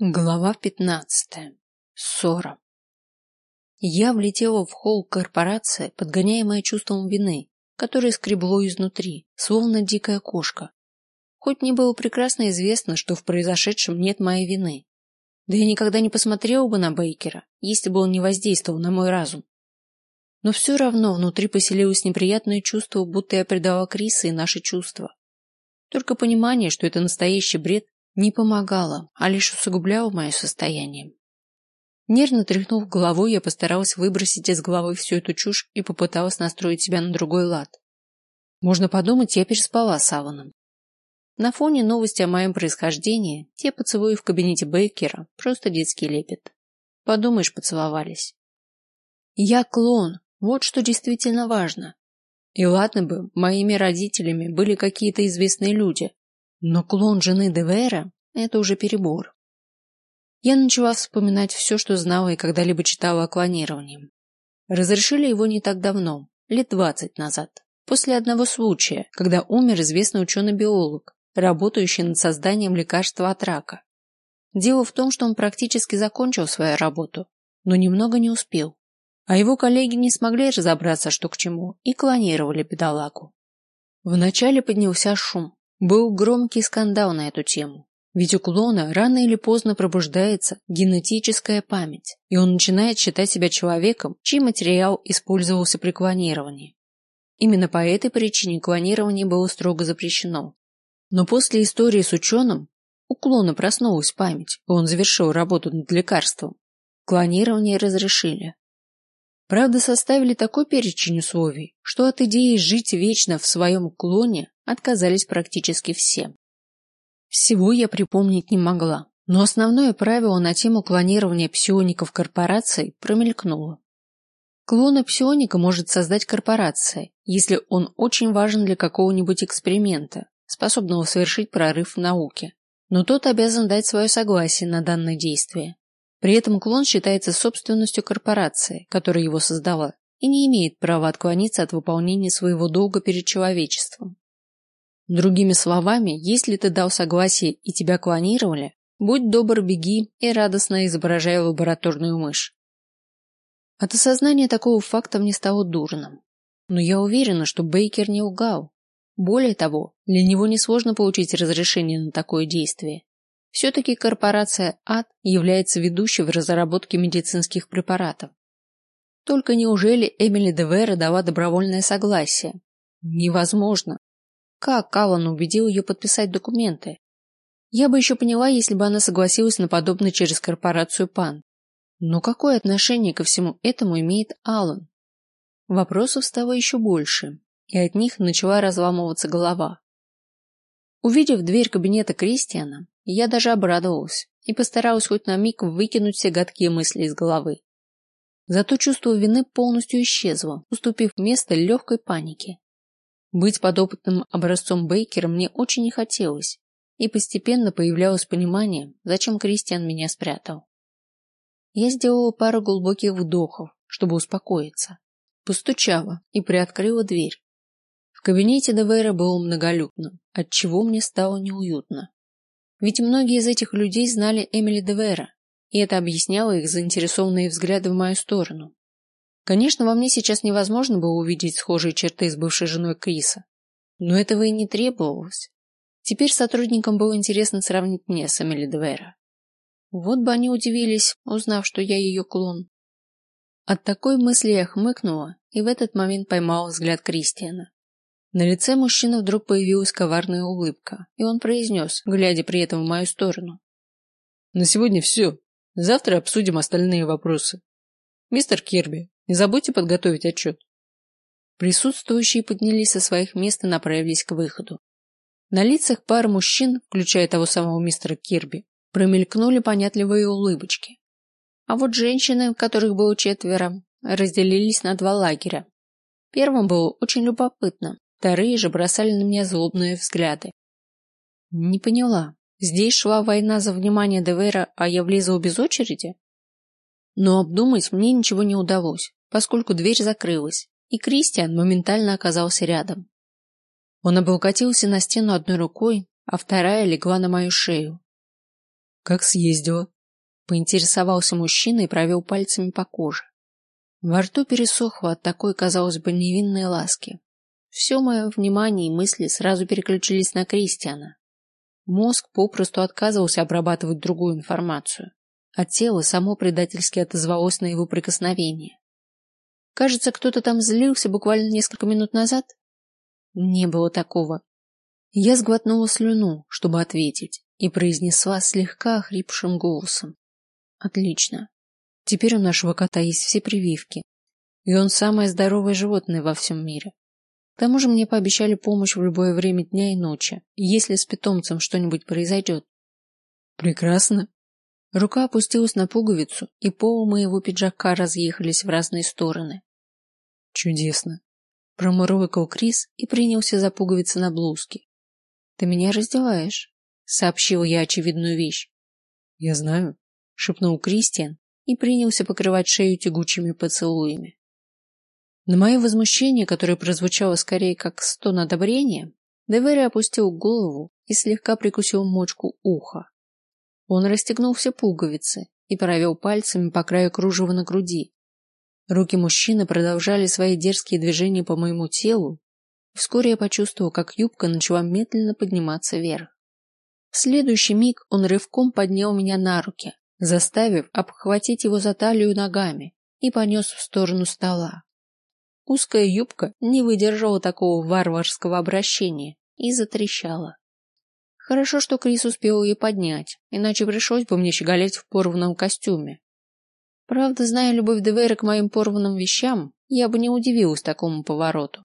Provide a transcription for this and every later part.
Глава пятнадцатая. Ссора. Я влетела в холл корпорации, подгоняемая чувством вины, которое скребло изнутри, словно дикая кошка. Хоть мне было прекрасно известно, что в произошедшем нет моей вины. Да я никогда не посмотрела бы на Бейкера, если бы он не воздействовал на мой разум. Но все равно внутри поселилось неприятное чувство, будто я предала Криса и наши чувства. Только понимание, что это настоящий бред, не помогало, а лишь усугубляло мое состояние. Нервно тряхнув головой, я постаралась выбросить из головы всю эту чушь и попыталась настроить себя на другой лад. Можно подумать, я переспала с Алланом. На фоне новости о моем происхождении, те поцелуи в кабинете Бейкера просто детский лепет. Подумаешь, поцеловались. Я клон, вот что действительно важно. И ладно бы, моими родителями были какие-то известные люди, но клон жены Девера – это уже перебор. Я начала вспоминать все, что знала и когда-либо читала о клонировании. Разрешили его не так давно, лет двадцать назад, после одного случая, когда умер известный ученый-биолог, работающий над созданием лекарства от рака. Дело в том, что он практически закончил свою работу, но немного не успел, а его коллеги не смогли разобраться, что к чему, и клонировали бедолагу. Вначале поднялся шум, был громкий скандал на эту тему. Ведь у клона рано или поздно пробуждается генетическая память, и он начинает считать себя человеком, чей материал использовался при клонировании. Именно по этой причине клонирование было строго запрещено. Но после истории с ученым у клона проснулась память, и он завершил работу над лекарством. Клонирование разрешили. Правда, составили такой перечень условий, что от идеи жить вечно в своем клоне отказались практически все. Всего я припомнить не могла, но основное правило на тему клонирования псиоников корпораций промелькнуло. Клона псионика может создать корпорация, если он очень важен для какого-нибудь эксперимента, способного совершить прорыв в науке. Но тот обязан дать свое согласие на данное действие. При этом клон считается собственностью корпорации, которая его создала, и не имеет права отклониться от выполнения своего долга перед человечеством. Другими словами, если ты дал согласие и тебя клонировали, будь добр, беги и радостно изображай лабораторную мышь. От осознания такого факта мне стало дурно. Но я уверена, что Бейкер не лгал. Более того, для него несложно получить разрешение на такое действие. Все-таки корпорация АД является ведущей в разработке медицинских препаратов. Только неужели Эмили Девера дала добровольное согласие? Невозможно. Как Каллан убедил ее подписать документы? Я бы еще поняла, если бы она согласилась на подобное через корпорацию ПАН. Но какое отношение ко всему этому имеет Аллан? Вопросов стало еще больше, и от них начала разламываться голова. Увидев дверь кабинета Кристиана, я даже обрадовалась и постаралась хоть на миг выкинуть все гадкие мысли из головы. Зато чувство вины полностью исчезло, уступив место легкой панике. Быть подопытным образцом Бейкера мне очень не хотелось, и постепенно появлялось понимание, зачем Кристиан меня спрятал. Я сделала пару глубоких вдохов, чтобы успокоиться, постучала и приоткрыла дверь. В кабинете Девера было многолюдно, отчего мне стало неуютно. Ведь многие из этих людей знали Эмили Девера, и это объясняло их заинтересованные взгляды в мою сторону. Конечно, во мне сейчас невозможно было увидеть схожие черты с бывшей женой Криса, но этого и не требовалось. Теперь сотрудникам было интересно сравнить меня с Эмили Двера. Вот бы они удивились, узнав, что я ее клон. От такой мысли я хмыкнула и в этот момент поймала взгляд Кристиана. На лице мужчины вдруг появилась коварная улыбка, и он произнес, глядя при этом в мою сторону. «На сегодня все. Завтра обсудим остальные вопросы. Мистер Кирби, не забудьте подготовить отчет. Присутствующие поднялись со своих мест и направились к выходу. На лицах пары мужчин, включая того самого мистера Кирби, промелькнули понятливые улыбочки. А вот женщины, которых было четверо, разделились на два лагеря. Первым было очень любопытно, вторые же бросали на меня злобные взгляды. Не поняла, здесь шла война за внимание Девера, а я влезла без очереди? Но обдумать мне ничего не удалось поскольку дверь закрылась, и Кристиан моментально оказался рядом. Он облокотился на стену одной рукой, а вторая легла на мою шею. Как съездила? Поинтересовался мужчина и провел пальцами по коже. Во рту пересохло от такой, казалось бы, невинной ласки. Все мое внимание и мысли сразу переключились на Кристиана. Мозг попросту отказывался обрабатывать другую информацию, а тело само предательски отозвалось на его прикосновение. Кажется, кто-то там злился буквально несколько минут назад. Не было такого. Я сглотнула слюну, чтобы ответить, и произнесла слегка хрипшим голосом: "Отлично. Теперь у нашего кота есть все прививки, и он самое здоровое животное во всем мире. К тому же мне пообещали помощь в любое время дня и ночи, если с питомцем что-нибудь произойдет. Прекрасно. Рука опустилась на пуговицу, и полы моего пиджака разъехались в разные стороны. Чудесно. Промурлыкал Крис и принялся за пуговицы на блузке. Ты меня раздеваешь, сообщил я очевидную вещь. Я знаю, шепнул Кристиан и принялся покрывать шею тягучими поцелуями. На мое возмущение, которое прозвучало скорее как стон одобрения, Девери опустил голову и слегка прикусил мочку уха. Он расстегнул все пуговицы и провел пальцами по краю кружева на груди. Руки мужчины продолжали свои дерзкие движения по моему телу. Вскоре я почувствовал, как юбка начала медленно подниматься вверх. В следующий миг он рывком поднял меня на руки, заставив обхватить его за талию ногами и понес в сторону стола. Узкая юбка не выдержала такого варварского обращения и затрещала. Хорошо, что Крис успел ее поднять, иначе пришлось бы мне щеголять в порванном костюме. Правда, зная любовь Девейра к моим порванным вещам, я бы не удивилась такому повороту.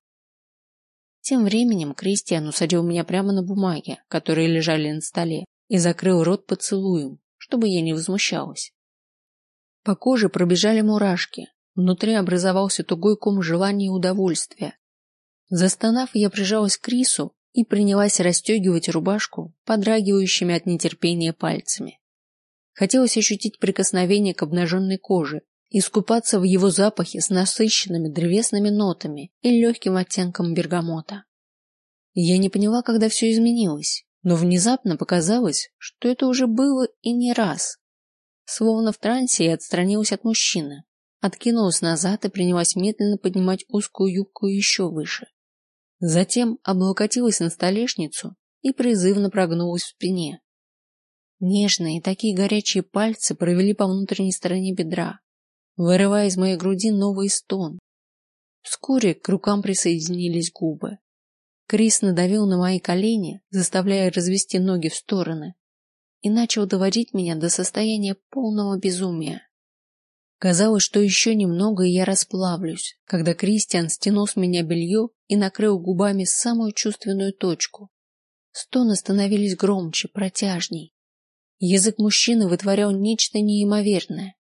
Тем временем Кристиан усадил меня прямо на бумаге, которые лежали на столе, и закрыл рот поцелуем, чтобы я не возмущалась. По коже пробежали мурашки, Внутри образовался тугой ком желания и удовольствия. Застонав, я прижалась к Крису и принялась расстегивать рубашку подрагивающими от нетерпения пальцами. Хотелось ощутить прикосновение к обнаженной коже, искупаться в его запахе с насыщенными древесными нотами и легким оттенком бергамота. Я не поняла, когда все изменилось, но внезапно показалось, что это уже было и не раз. Словно в трансе я отстранилась от мужчины, откинулась назад и принялась медленно поднимать узкую юбку еще выше. Затем облокотилась на столешницу и призывно прогнулась в спине. Нежные, такие горячие пальцы провели по внутренней стороне бедра, вырывая из моей груди новый стон. Вскоре к рукам присоединились губы. Крис надавил на мои колени, заставляя развести ноги в стороны, и начал доводить меня до состояния полного безумия. Казалось, что еще немного, и я расплавлюсь, когда Кристиан стянул с меня белье и накрыл губами самую чувственную точку. Стоны становились громче, протяжней. Язык мужчины вытворял нечто неимоверное.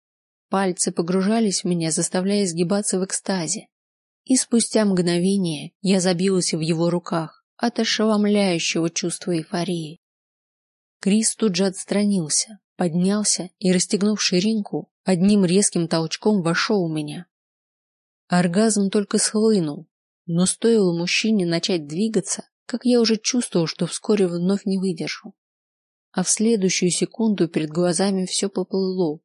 Пальцы погружались в меня, заставляя сгибаться в экстазе. И спустя мгновение я забилась в его руках от ошеломляющего чувства эйфории. Крис тут же отстранился, поднялся и, расстегнув ширинку, одним резким толчком вошел у меня. Оргазм только схлынул, но стоило мужчине начать двигаться, как я уже чувствовал, что вскоре вновь не выдержу. А в следующую секунду перед глазами все поплыло.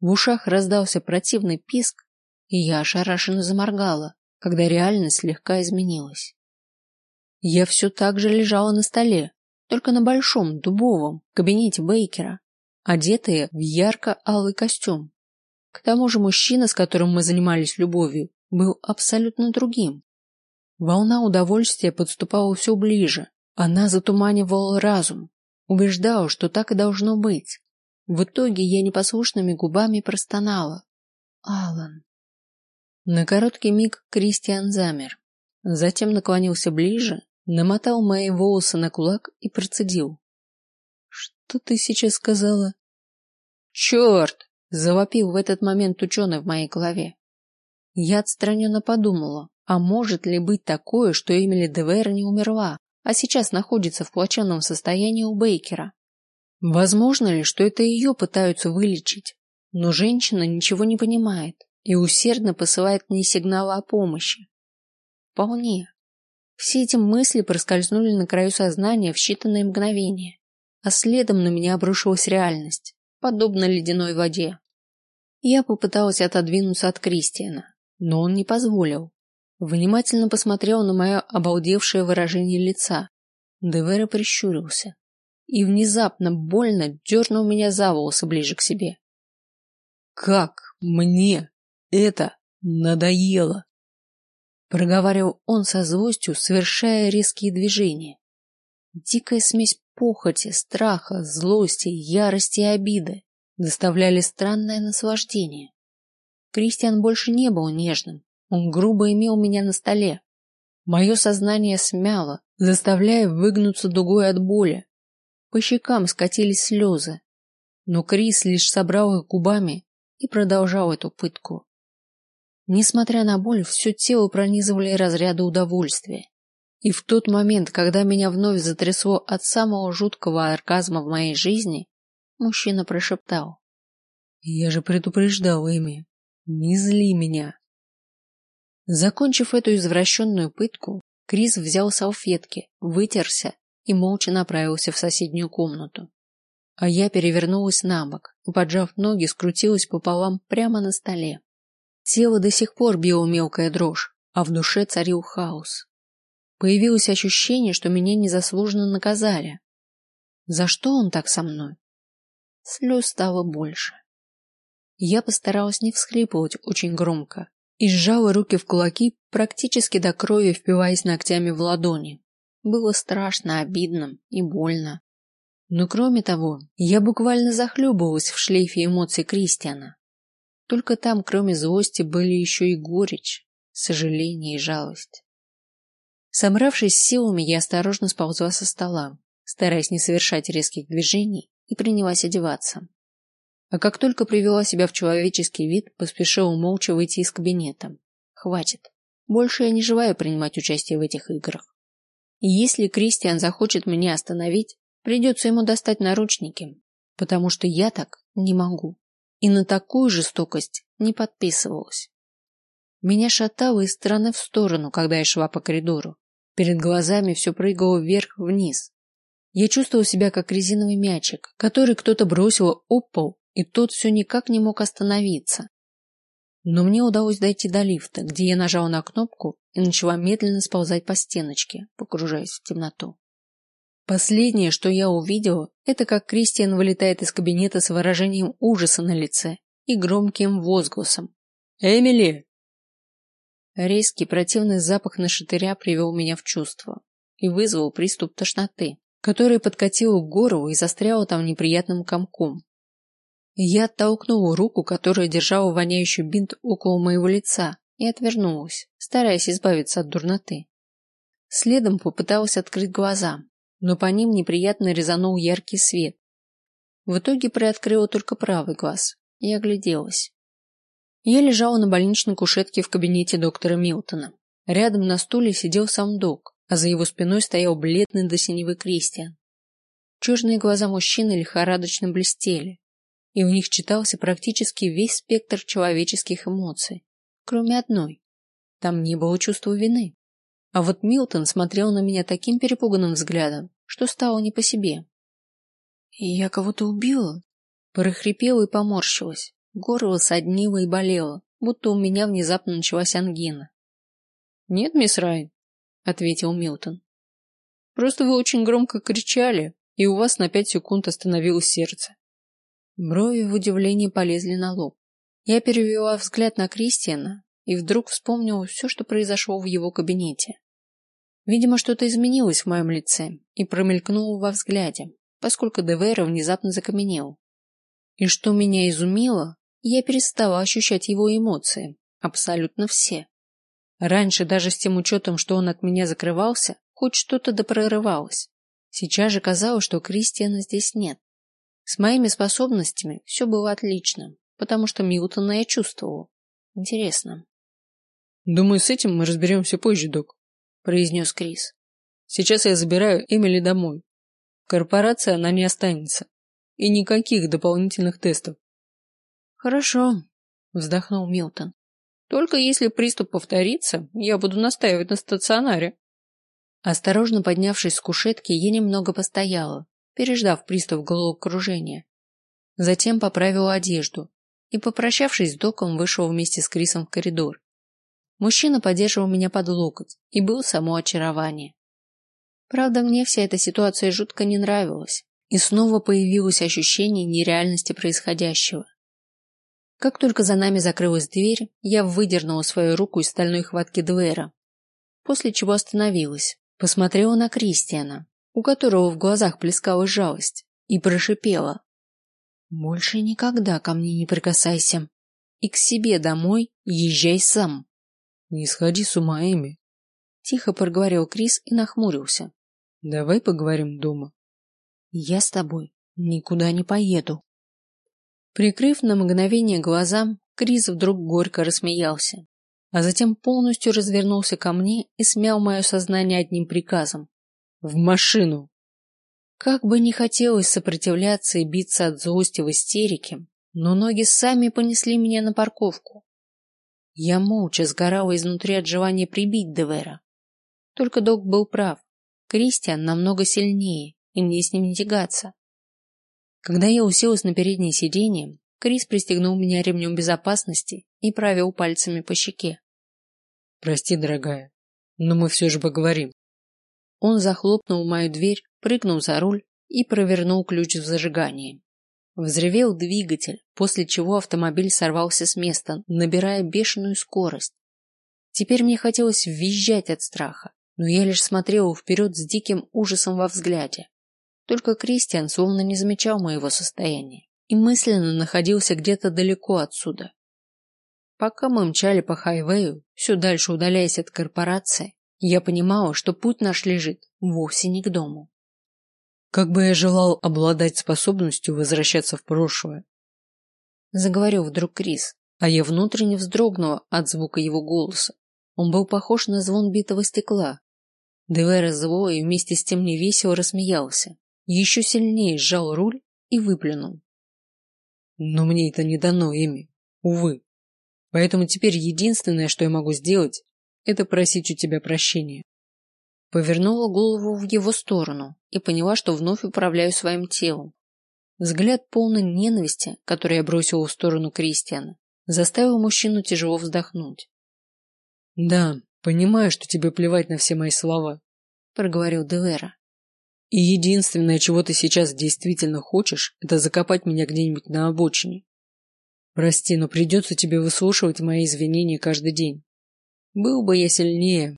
В ушах раздался противный писк, и я ошарашенно заморгала, когда реальность слегка изменилась. Я все так же лежала на столе, только на большом дубовом кабинете Бейкера, одетые в ярко-алый костюм. К тому же мужчина, с которым мы занимались любовью, был абсолютно другим. Волна удовольствия подступала все ближе. Она затуманивала разум, убеждала, что так и должно быть. В итоге я непослушными губами простонала: "Алан". На короткий миг Кристиан замер, затем наклонился ближе, намотал мои волосы на кулак и процедил: что ты сейчас сказала? Черт! Завопил в этот момент ученый в моей голове. Я отстраненно подумала, а может ли быть такое, что Эмили Девер не умерла, а сейчас находится в плачевном состоянии у Бейкера? Возможно ли, что это ее пытаются вылечить? Но женщина ничего не понимает и усердно посылает мне сигналы о помощи. Вполне. Все эти мысли проскользнули на краю сознания в считанные мгновения а следом на меня обрушилась реальность, подобно ледяной воде. Я попыталась отодвинуться от Кристиана, но он не позволил. Внимательно посмотрел на мое обалдевшее выражение лица. Девера прищурился и внезапно больно дернул меня за волосы ближе к себе. Как мне это надоело! проговаривал он со злостью, совершая резкие движения. Дикая смесь похоти, страха, злости, ярости и обиды доставляли странное наслаждение. Кристиан больше не был нежным, он грубо имел меня на столе. Мое сознание смяло, заставляя выгнуться дугой от боли. По щекам скатились слезы, но Крис лишь собрал их губами и продолжал эту пытку. Несмотря на боль, все тело пронизывали разряды удовольствия. И в тот момент, когда меня вновь затрясло от самого жуткого оргазма в моей жизни, мужчина прошептал: "Я же предупреждал Эми, не зли меня". Закончив эту извращенную пытку, Крис взял салфетки, вытерся и молча направился в соседнюю комнату. А я перевернулась на бок и, поджав ноги, скрутилась пополам прямо на столе. Тело до сих пор било мелкая дрожь, а в душе царил хаос. Появилось ощущение, что меня незаслуженно наказали. За что он так со мной? Слез стало больше. Я постаралась не всхлипывать очень громко и сжала руки в кулаки, практически до крови впиваясь ногтями в ладони. Было страшно, обидно и больно. Но кроме того, я буквально захлебывалась в шлейфе эмоций Кристиана. Только там, кроме злости, были еще и горечь, сожаление и жалость. Собравшись силами, я осторожно сползла со стола, стараясь не совершать резких движений, и принялась одеваться. А как только привела себя в человеческий вид, поспешила молча выйти из кабинета. Хватит. Больше я не желаю принимать участие в этих играх. И если Кристиан захочет меня остановить, придется ему достать наручники, потому что я так не могу и на такую жестокость не подписывалась. Меня шатало из стороны в сторону, когда я шла по коридору. Перед глазами все прыгало вверх-вниз. Я чувствовала себя как резиновый мячик, который кто-то бросил об пол, и тот все никак не мог остановиться. Но мне удалось дойти до лифта, где я нажала на кнопку и начала медленно сползать по стеночке, погружаясь в темноту. Последнее, что я увидела, это как Кристиан вылетает из кабинета с выражением ужаса на лице и громким возгласом: "Эмили!" Резкий противный запах нашатыря привел меня в чувство и вызвал приступ тошноты, который подкатил к горлу и застрял там неприятным комком. Я оттолкнула руку, которая держала воняющий бинт около моего лица, и отвернулась, стараясь избавиться от дурноты. Следом попыталась открыть глаза, но по ним неприятно резанул яркий свет. В итоге приоткрыла только правый глаз и огляделась. Я лежала на больничной кушетке в кабинете доктора Милтона. Рядом на стуле сидел сам док, а за его спиной стоял бледный до синевы Кристиан. Черные глаза мужчины лихорадочно блестели, и в них читался практически весь спектр человеческих эмоций, кроме одной. Там не было чувства вины. А вот Милтон смотрел на меня таким перепуганным взглядом, что стало не по себе. Я кого-то убила, прохрипела и поморщилась. Горло соднило и болело, будто у меня внезапно началась ангина. Нет, мисс Райн, ответил Милтон. Просто вы очень громко кричали, и у вас на пять секунд остановилось сердце. Брови в удивлении полезли на лоб. Я перевела взгляд на Кристиана и вдруг вспомнила все, что произошло в его кабинете. Видимо, что-то изменилось в моем лице и промелькнуло во взгляде, поскольку Девейра внезапно закаменел. И что меня изумило, я перестала ощущать его эмоции, абсолютно все. Раньше даже с тем учетом, что он от меня закрывался, хоть что-то допрорывалось. Сейчас же казалось, что Кристиана здесь нет. С моими способностями все было отлично, потому что Милтона я чувствовал. Интересно. Думаю, с этим мы разберемся позже, док произнес Крис. Сейчас я забираю Эмили домой. Корпорация она не останется. И никаких дополнительных тестов. Хорошо, вздохнул Милтон. Только если приступ повторится, я буду настаивать на стационаре. Осторожно поднявшись с кушетки, я немного постояла, переждав приступ головокружения. Затем поправил одежду и, попрощавшись с доком, вышел вместе с Крисом в коридор. Мужчина поддерживал меня под локоть и был само очарование. Правда, мне вся эта ситуация жутко не нравилась, и снова появилось ощущение нереальности происходящего. Как только за нами закрылась дверь, я выдернула свою руку из стальной хватки Двера, после чего остановилась, посмотрела на Кристиана, у которого в глазах плескалась жалость, и прошипела: "Больше никогда ко мне не прикасайся, и к себе домой езжай сам". Не сходи с ума, Эми, тихо проговорил Крис и нахмурился. Давай поговорим дома. Я с тобой никуда не поеду. Прикрыв на мгновение глаза, Крис вдруг горько рассмеялся, а затем полностью развернулся ко мне и смял мое сознание одним приказом: в машину. Как бы не хотелось сопротивляться и биться от злости в истерике, но ноги сами понесли меня на парковку. Я молча сгорала изнутри от желания прибить Девера. Только док был прав. Кристиан намного сильнее, и мне с ним не тягаться. Когда я уселась на переднее сиденье, Крис пристегнул меня ремнем безопасности и провел пальцами по щеке. Прости, дорогая, но мы все же поговорим. Он захлопнул мою дверь, прыгнул за руль и провернул ключ в зажигании. Взревел двигатель, после чего автомобиль сорвался с места, набирая бешеную скорость. Теперь мне хотелось визжать от страха, но я лишь смотрела вперед с диким ужасом во взгляде. Только Кристиан словно не замечал моего состояния и мысленно находился где-то далеко отсюда. Пока мы мчали по хайвею, все дальше удаляясь от корпорации, я понимала, что путь наш лежит вовсе не к дому. Как бы я желал обладать способностью возвращаться в прошлое, заговорил вдруг Крис, а я внутренне вздрогнула от звука его голоса. Он был похож на звон битого стекла. Девера зло и вместе с тем невесело рассмеялся еще сильнее сжал руль и выплюнул. Но мне это не дано, Эми, увы. Поэтому теперь единственное, что я могу сделать, это просить у тебя прощения. Повернула голову в его сторону и поняла, что вновь управляю своим телом. Взгляд полный ненависти, который я бросила в сторону Кристиана, заставил мужчину тяжело вздохнуть. Да, понимаю, что тебе плевать на все мои слова, проговорил Девера. И единственное, чего ты сейчас действительно хочешь, это закопать меня где-нибудь на обочине. Прости, но придется тебе выслушивать мои извинения каждый день. Был бы я сильнее.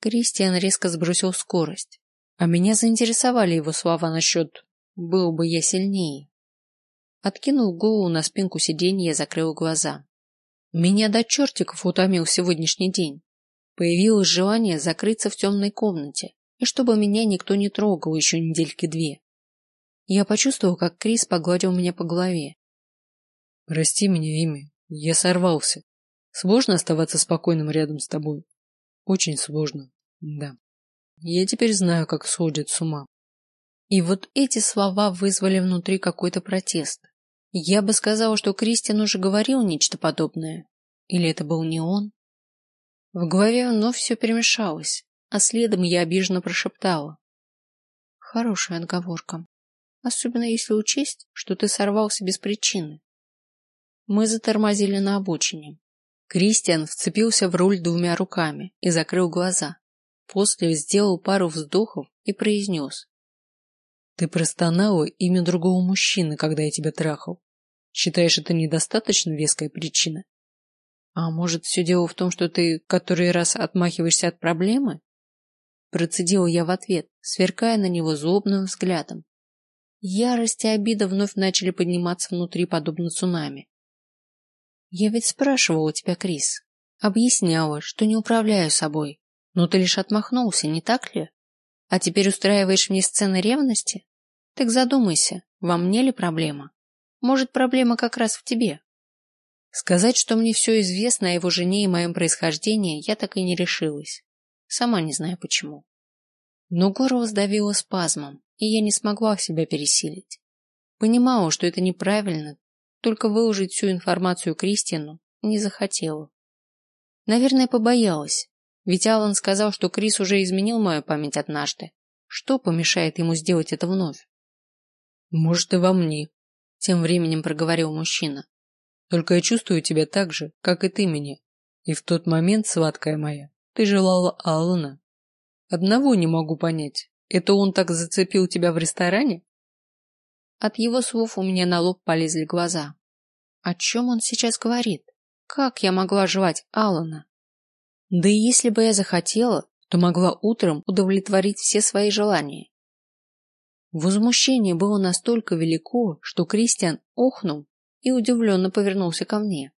Кристиан резко сбросил скорость, а меня заинтересовали его слова насчет «был бы я сильнее». Откинул голову на спинку сиденья и закрыл глаза. Меня до чертиков утомил сегодняшний день. Появилось желание закрыться в темной комнате, и чтобы меня никто не трогал еще недельки две. Я почувствовал, как Крис погладил меня по голове. Прости меня, имя. Я сорвался. Сложно оставаться спокойным рядом с тобой. Очень сложно. Да. Я теперь знаю, как сходит с ума. И вот эти слова вызвали внутри какой-то протест. Я бы сказала, что Кристиан уже говорил нечто подобное. Или это был не он? В голове вновь все перемешалось а следом я обиженно прошептала. Хорошая отговорка. Особенно если учесть, что ты сорвался без причины. Мы затормозили на обочине. Кристиан вцепился в руль двумя руками и закрыл глаза. После сделал пару вздохов и произнес. Ты простонала имя другого мужчины, когда я тебя трахал. Считаешь это недостаточно веская причина? А может, все дело в том, что ты который раз отмахиваешься от проблемы? Процедила я в ответ, сверкая на него злобным взглядом. Ярость и обида вновь начали подниматься внутри, подобно цунами. Я ведь спрашивала тебя, Крис, объясняла, что не управляю собой, но ты лишь отмахнулся, не так ли? А теперь устраиваешь мне сцены ревности? Так задумайся, во мне ли проблема? Может, проблема как раз в тебе? Сказать, что мне все известно о его жене и моем происхождении, я так и не решилась. Сама не знаю почему. Но горло сдавило спазмом, и я не смогла себя пересилить. Понимала, что это неправильно, только выложить всю информацию Кристину не захотела. Наверное, побоялась, ведь Аллан сказал, что Крис уже изменил мою память однажды, Что помешает ему сделать это вновь? Может, и во мне, тем временем проговорил мужчина. Только я чувствую тебя так же, как и ты меня. И в тот момент, сладкая моя, ты желала Алана. Одного не могу понять. Это он так зацепил тебя в ресторане? От его слов у меня на лоб полезли глаза. О чем он сейчас говорит? Как я могла желать Алана? Да и если бы я захотела, то могла утром удовлетворить все свои желания. Возмущение было настолько велико, что Кристиан охнул и удивленно повернулся ко мне.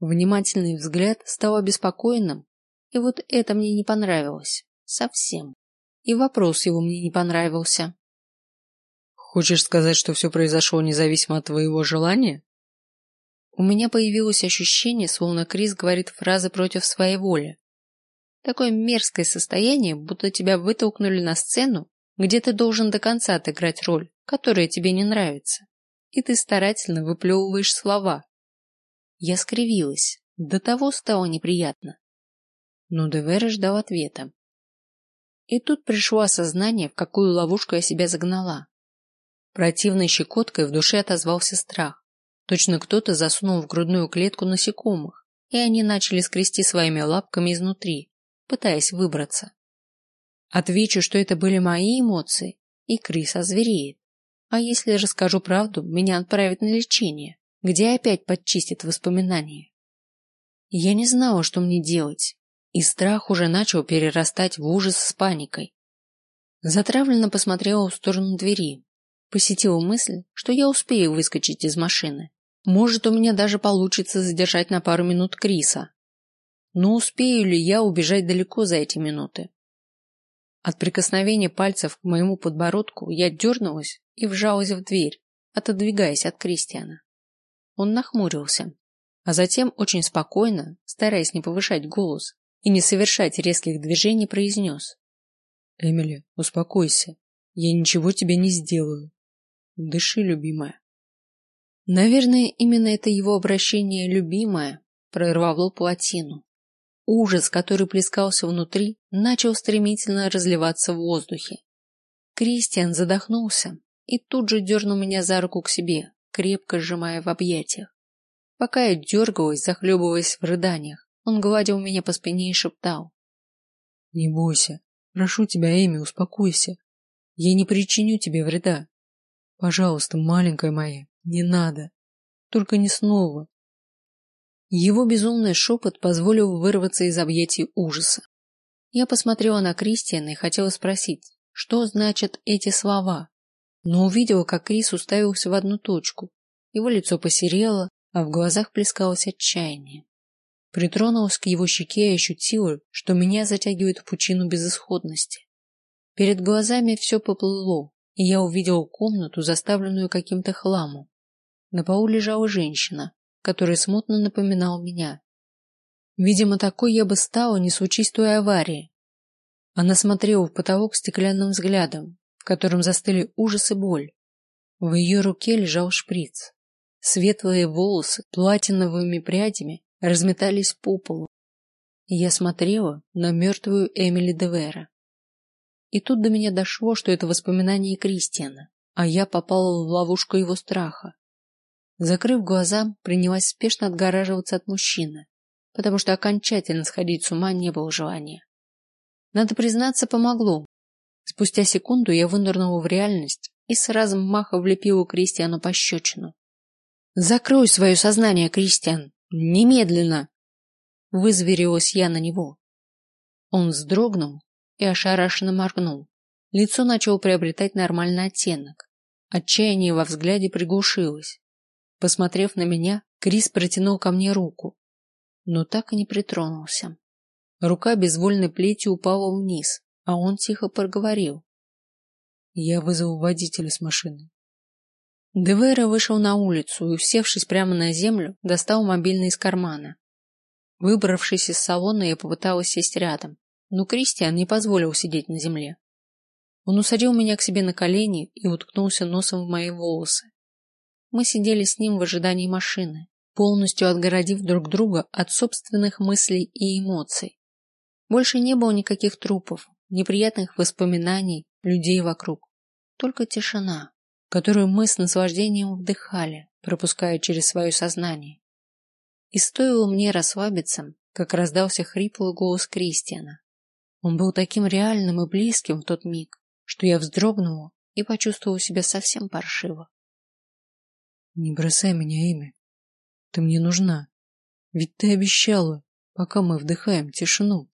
Внимательный взгляд стал обеспокоенным, и вот это мне не понравилось. Совсем. И вопрос его мне не понравился. Хочешь сказать, что все произошло независимо от твоего желания? У меня появилось ощущение, словно Крис говорит фразы против своей воли. Такое мерзкое состояние, будто тебя вытолкнули на сцену где ты должен до конца отыграть роль, которая тебе не нравится, и ты старательно выплевываешь слова. Я скривилась, до того стало неприятно. Но Девера ждал ответа. И тут пришло осознание, в какую ловушку я себя загнала. Противной щекоткой в душе отозвался страх. Точно кто-то засунул в грудную клетку насекомых, и они начали скрести своими лапками изнутри, пытаясь выбраться. Отвечу, что это были мои эмоции, и крыса озвереет. А если расскажу правду, меня отправят на лечение, где опять подчистят воспоминания. Я не знала, что мне делать, и страх уже начал перерастать в ужас с паникой. Затравленно посмотрела в сторону двери. Посетила мысль, что я успею выскочить из машины. Может, у меня даже получится задержать на пару минут Криса. Но успею ли я убежать далеко за эти минуты? От прикосновения пальцев к моему подбородку я дернулась и вжалась в дверь, отодвигаясь от Кристиана. Он нахмурился, а затем очень спокойно, стараясь не повышать голос и не совершать резких движений, произнес. Эмили, успокойся. Я ничего тебе не сделаю. Дыши, любимая. Наверное, именно это его обращение «любимая» прорвало плотину. Ужас, который плескался внутри, начал стремительно разливаться в воздухе. Кристиан задохнулся и тут же дернул меня за руку к себе, крепко сжимая в объятиях. Пока я дергалась, захлебываясь в рыданиях, он гладил меня по спине и шептал. — Не бойся. Прошу тебя, Эми, успокойся. Я не причиню тебе вреда. Пожалуйста, маленькая моя, не надо. Только не снова. Его безумный шепот позволил вырваться из объятий ужаса. Я посмотрела на Кристиана и хотела спросить, что значат эти слова, но увидела, как Крис уставился в одну точку. Его лицо посерело, а в глазах плескалось отчаяние. Притронулась к его щеке и ощутила, что меня затягивает в пучину безысходности. Перед глазами все поплыло, и я увидела комнату, заставленную каким-то хламом. На полу лежала женщина, который смутно напоминал меня. Видимо, такой я бы стала, не случись той аварии. Она смотрела в потолок стеклянным взглядом, в котором застыли ужас и боль. В ее руке лежал шприц. Светлые волосы платиновыми прядями разметались по полу. Я смотрела на мертвую Эмили Девера. И тут до меня дошло, что это воспоминание Кристиана, а я попала в ловушку его страха. Закрыв глаза, принялась спешно отгораживаться от мужчины, потому что окончательно сходить с ума не было желания. Надо признаться, помогло. Спустя секунду я вынырнула в реальность и сразу маха влепила Кристиану пощечину. Закрой свое сознание, Кристиан, немедленно! Вызверилась я на него. Он вздрогнул и ошарашенно моргнул. Лицо начало приобретать нормальный оттенок. Отчаяние во взгляде приглушилось. Посмотрев на меня, Крис протянул ко мне руку, но так и не притронулся. Рука безвольной плетью упала вниз, а он тихо проговорил: "Я вызову водителя с машины". Девера вышел на улицу и, усевшись прямо на землю, достал мобильный из кармана. Выбравшись из салона, я попыталась сесть рядом, но Кристиан не позволил сидеть на земле. Он усадил меня к себе на колени и уткнулся носом в мои волосы. Мы сидели с ним в ожидании машины, полностью отгородив друг друга от собственных мыслей и эмоций. Больше не было никаких трупов, неприятных воспоминаний, людей вокруг, только тишина, которую мы с наслаждением вдыхали, пропуская через свое сознание. И стоило мне расслабиться, как раздался хриплый голос Кристиана. Он был таким реальным и близким в тот миг, что я вздрогнула и почувствовала себя совсем паршиво. Не бросай меня, Эми. Ты мне нужна. Ведь ты обещала, пока мы вдыхаем тишину.